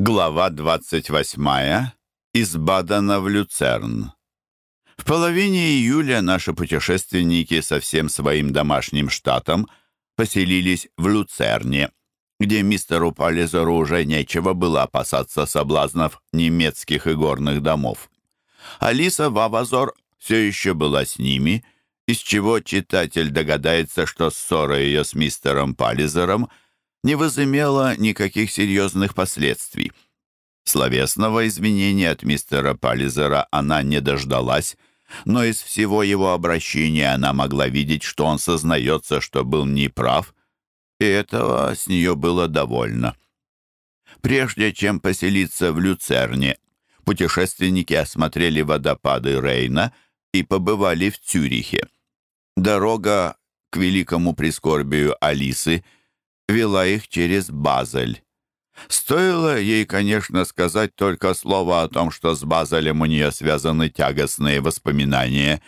Глава 28. Из Бадена в Люцерн. В половине июля наши путешественники со всем своим домашним штатом поселились в Люцерне, где мистеру Пализеру уже нечего было опасаться соблазнов немецких и горных домов. Алиса Вавазор все еще была с ними, из чего читатель догадается, что ссора ее с мистером Пализером – не возымело никаких серьезных последствий. Словесного извинения от мистера Паллизера она не дождалась, но из всего его обращения она могла видеть, что он сознается, что был неправ, и этого с нее было довольно. Прежде чем поселиться в Люцерне, путешественники осмотрели водопады Рейна и побывали в Цюрихе. Дорога к великому прискорбию Алисы – вела их через Базель. Стоило ей, конечно, сказать только слово о том, что с Базелем у нее связаны тягостные воспоминания,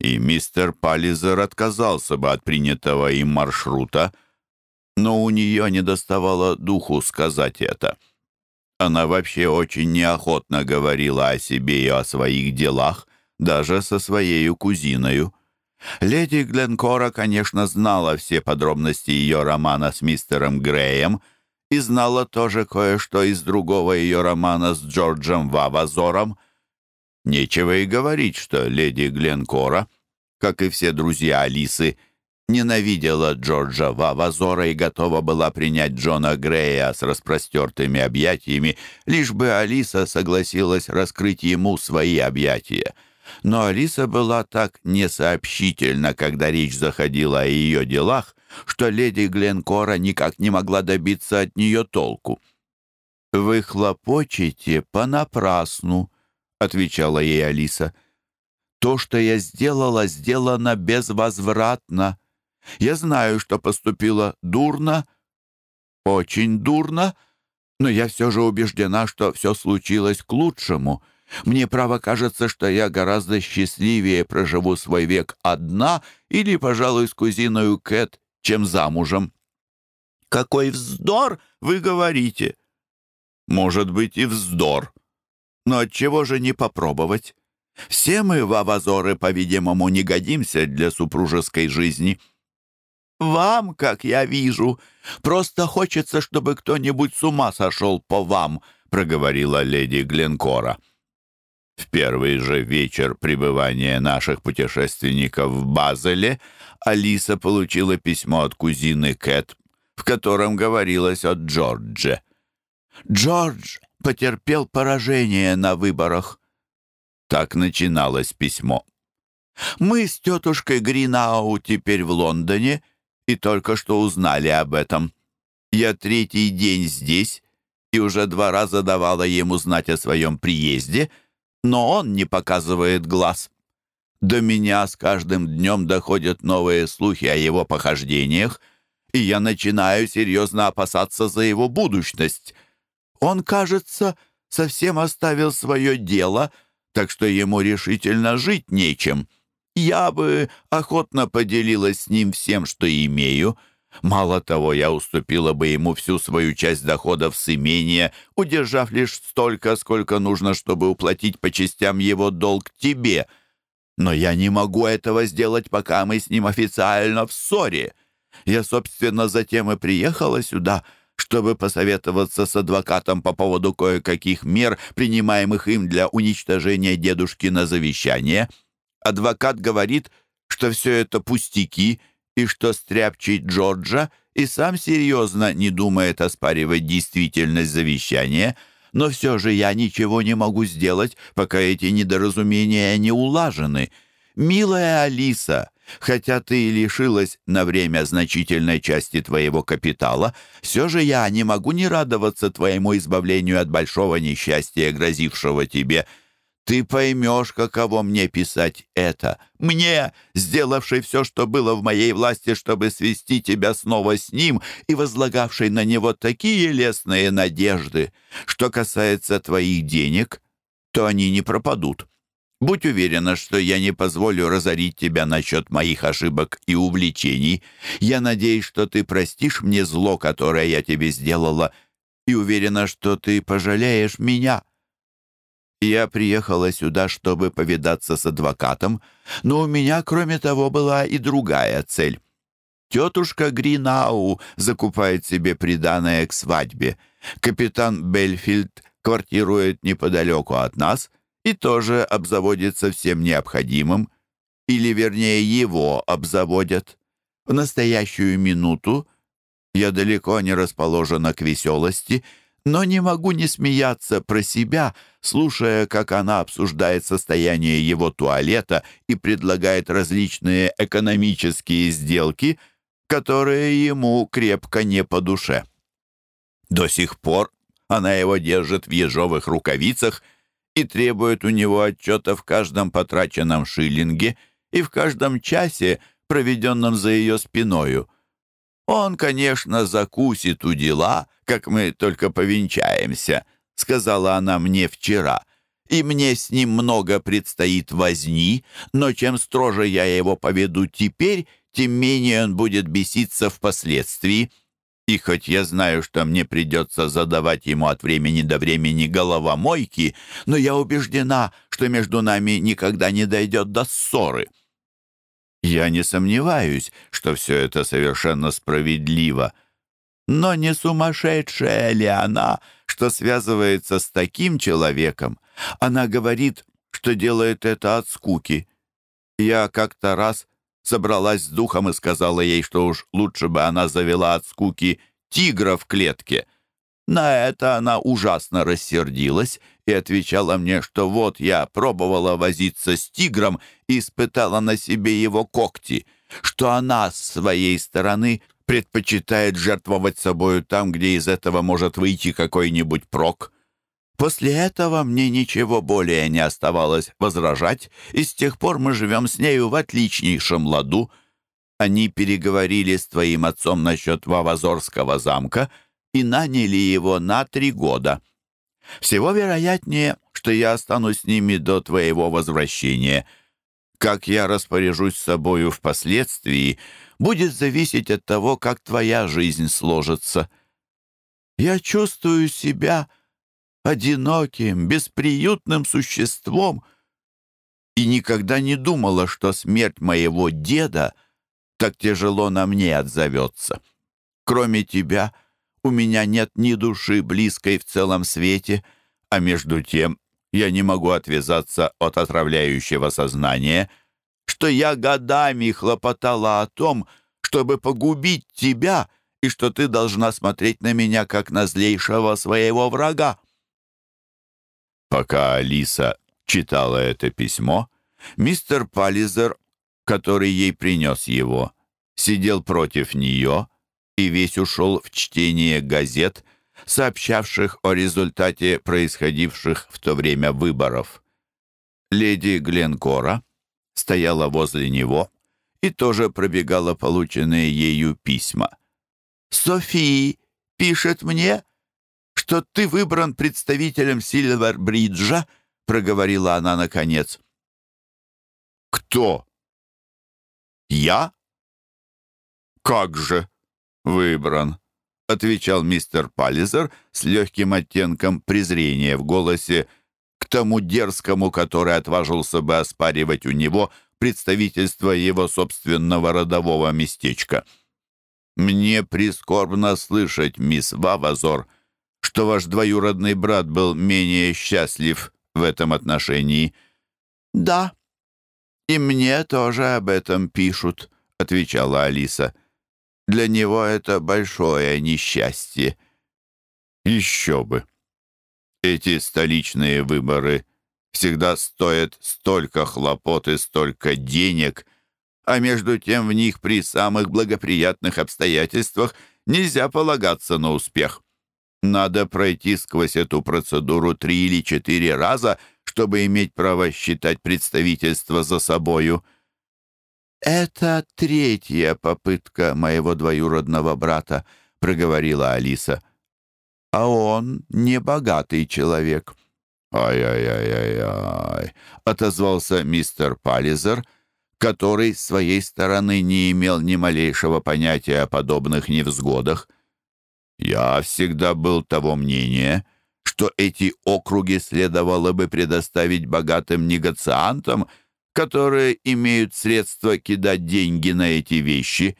и мистер Паллизер отказался бы от принятого им маршрута, но у нее не доставало духу сказать это. Она вообще очень неохотно говорила о себе и Леди Гленкора, конечно, знала все подробности ее романа с мистером Греем и знала тоже кое-что из другого ее романа с Джорджем Вавазором. Нечего и говорить, что леди Гленкора, как и все друзья Алисы, ненавидела Джорджа Вавазора и готова была принять Джона Грея с распростертыми объятиями, лишь бы Алиса согласилась раскрыть ему свои объятия — но Алиса была так несообщительна, когда речь заходила о ее делах, что леди Гленкора никак не могла добиться от нее толку. «Вы хлопочете понапрасну», — отвечала ей Алиса. «То, что я сделала, сделано безвозвратно. Я знаю, что поступила дурно, очень дурно, но я все же убеждена, что все случилось к лучшему». Мне, право, кажется, что я гораздо счастливее проживу свой век одна или, пожалуй, с кузиной Кэт, чем замужем». «Какой вздор!» — вы говорите. «Может быть, и вздор. Но от чего же не попробовать? Все мы, в авазоры по-видимому, не годимся для супружеской жизни». «Вам, как я вижу, просто хочется, чтобы кто-нибудь с ума сошел по вам», — проговорила леди Гленкора. — В первый же вечер пребывания наших путешественников в Базеле Алиса получила письмо от кузины Кэт, в котором говорилось о Джордже. «Джордж потерпел поражение на выборах». Так начиналось письмо. «Мы с тетушкой Гринау теперь в Лондоне и только что узнали об этом. Я третий день здесь но он не показывает глаз. До меня с каждым днем доходят новые слухи о его похождениях, и я начинаю серьезно опасаться за его будущность. Он, кажется, совсем оставил свое дело, так что ему решительно жить нечем. Я бы охотно поделилась с ним всем, что имею — Мало того, я уступила бы ему всю свою часть доходов с имения, удержав лишь столько, сколько нужно, чтобы уплатить по частям его долг тебе. Но я не могу этого сделать, пока мы с ним официально в ссоре. Я, собственно, затем и приехала сюда, чтобы посоветоваться с адвокатом по поводу кое-каких мер, принимаемых им для уничтожения дедушки на завещание. Адвокат говорит, что все это пустяки — и что стряпчий Джорджа и сам серьезно не думает оспаривать действительность завещания, но все же я ничего не могу сделать, пока эти недоразумения не улажены. Милая Алиса, хотя ты и лишилась на время значительной части твоего капитала, все же я не могу не радоваться твоему избавлению от большого несчастья, грозившего тебе, — ты поймешь, каково мне писать это. Мне, сделавшей все, что было в моей власти, чтобы свести тебя снова с ним и возлагавшей на него такие лестные надежды. Что касается твоих денег, то они не пропадут. Будь уверена, что я не позволю разорить тебя насчет моих ошибок и увлечений. Я надеюсь, что ты простишь мне зло, которое я тебе сделала, и уверена, что ты пожалеешь меня». Я приехала сюда, чтобы повидаться с адвокатом, но у меня, кроме того, была и другая цель. Тетушка Гринау закупает себе приданное к свадьбе. Капитан Бельфильд квартирует неподалеку от нас и тоже обзаводится всем необходимым, или, вернее, его обзаводят. В настоящую минуту я далеко не расположена к веселости — но не могу не смеяться про себя, слушая, как она обсуждает состояние его туалета и предлагает различные экономические сделки, которые ему крепко не по душе. До сих пор она его держит в ежовых рукавицах и требует у него отчета в каждом потраченном шиллинге и в каждом часе, проведенном за ее спиною. Он, конечно, закусит у дела — как мы только повенчаемся», — сказала она мне вчера. «И мне с ним много предстоит возни, но чем строже я его поведу теперь, тем менее он будет беситься впоследствии. И хоть я знаю, что мне придется задавать ему от времени до времени головомойки, но я убеждена, что между нами никогда не дойдет до ссоры». Я не сомневаюсь, что все это совершенно справедливо — но не сумасшедшая ли она, что связывается с таким человеком? Она говорит, что делает это от скуки. Я как-то раз собралась с духом и сказала ей, что уж лучше бы она завела от скуки тигра в клетке. На это она ужасно рассердилась и отвечала мне, что вот я пробовала возиться с тигром и испытала на себе его когти, что она с своей стороны – предпочитает жертвовать собою там, где из этого может выйти какой-нибудь прок. После этого мне ничего более не оставалось возражать, и с тех пор мы живем с нею в отличнейшем ладу. Они переговорили с твоим отцом насчет Вавазорского замка и наняли его на три года. Всего вероятнее, что я останусь с ними до твоего возвращения. как я распоряжусь собою впоследствии, будет зависеть от того, как твоя жизнь сложится. Я чувствую себя одиноким, бесприютным существом и никогда не думала, что смерть моего деда так тяжело на мне отзовется. Кроме тебя, у меня нет ни души близкой в целом свете, а между тем я не могу отвязаться от отравляющего сознания, что я годами хлопотала о том, чтобы погубить тебя и что ты должна смотреть на меня как на злейшего своего врага. Пока Алиса читала это письмо, мистер Паллизер, который ей принес его, сидел против нее и весь ушел в чтение газет — сообщавших о результате происходивших в то время выборов. Леди Гленкора стояла возле него и тоже пробегала полученные ею письма. «Софии пишет мне, что ты выбран представителем Сильвербриджа», проговорила она наконец. «Кто? Я? Как же выбран?» отвечал мистер Пализер с легким оттенком презрения в голосе к тому дерзкому, который отважился бы оспаривать у него представительство его собственного родового местечка. «Мне прискорбно слышать, мисс Вавазор, что ваш двоюродный брат был менее счастлив в этом отношении». «Да, и мне тоже об этом пишут», — отвечала Алиса. Для него это большое несчастье. Еще бы. Эти столичные выборы всегда стоят столько хлопот и столько денег, а между тем в них при самых благоприятных обстоятельствах нельзя полагаться на успех. Надо пройти сквозь эту процедуру три или четыре раза, чтобы иметь право считать представительство за собою – «Это третья попытка моего двоюродного брата», — проговорила Алиса. «А он не богатый человек». «Ай-ай-ай-ай-ай», — отозвался мистер Паллизер, который с своей стороны не имел ни малейшего понятия о подобных невзгодах. «Я всегда был того мнения» что эти округи следовало бы предоставить богатым негациантам, которые имеют средства кидать деньги на эти вещи,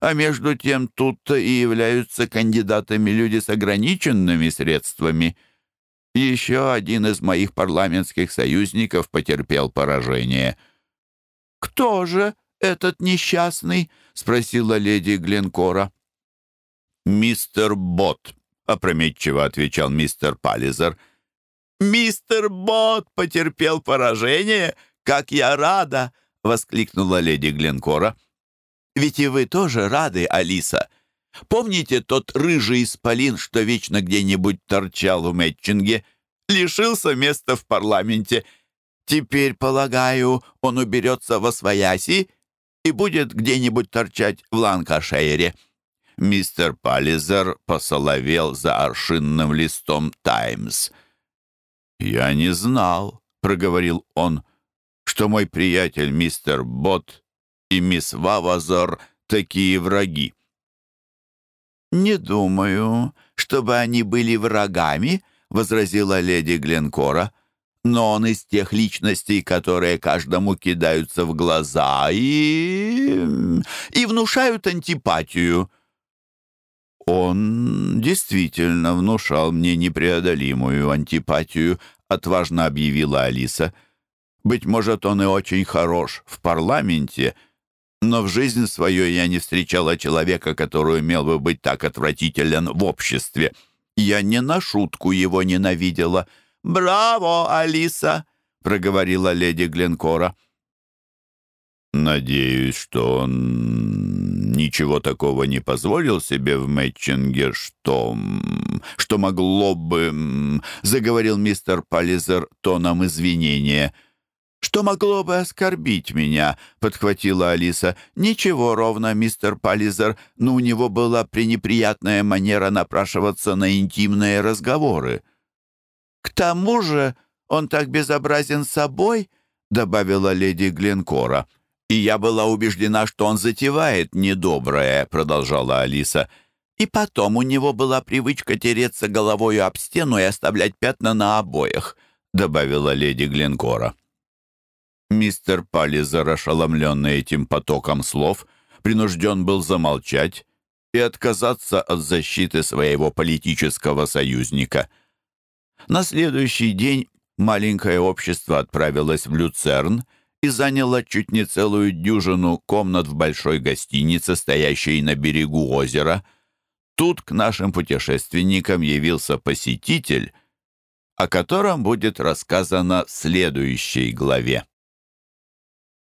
а между тем тут-то и являются кандидатами люди с ограниченными средствами. Еще один из моих парламентских союзников потерпел поражение. «Кто же этот несчастный?» — спросила леди Гленкора. «Мистер Бот», — опрометчиво отвечал мистер Паллизер. «Мистер Бот потерпел поражение?» как я рада!» — воскликнула леди Гленкора. «Ведь и вы тоже рады, Алиса. Помните тот рыжий исполин, что вечно где-нибудь торчал в Мэтчинге? Лишился места в парламенте. Теперь, полагаю, он уберется во свояси и будет где-нибудь торчать в Ланкашейре». Мистер Паллизер посоловел за аршинным листом «Таймс». «Я не знал», — проговорил он, — что мой приятель мистер Бот и мисс Вавазор такие враги. «Не думаю, чтобы они были врагами», — возразила леди Гленкора. «Но он из тех личностей, которые каждому кидаются в глаза и... и внушают антипатию». «Он действительно внушал мне непреодолимую антипатию», — отважно объявила Алиса. «Алиса». может, он и очень хорош в парламенте, но в жизнь свою я не встречала человека, который умел бы быть так отвратителен в обществе. Я не на шутку его ненавидела». «Браво, Алиса!» — проговорила леди Гленкора. «Надеюсь, что он ничего такого не позволил себе в Мэтчинге, что... что могло «Что могло бы оскорбить меня?» — подхватила Алиса. «Ничего ровно, мистер Пализер, но у него была пренеприятная манера напрашиваться на интимные разговоры». «К тому же он так безобразен собой», — добавила леди Гленкора. «И я была убеждена, что он затевает недоброе», — продолжала Алиса. «И потом у него была привычка тереться головой об стену и оставлять пятна на обоях», — добавила леди Гленкора. Мистер Паллизер, ошеломленный этим потоком слов, принужден был замолчать и отказаться от защиты своего политического союзника. На следующий день маленькое общество отправилось в Люцерн — и заняла чуть не целую дюжину комнат в большой гостинице, стоящей на берегу озера. Тут к нашим путешественникам явился посетитель, о котором будет рассказано в следующей главе.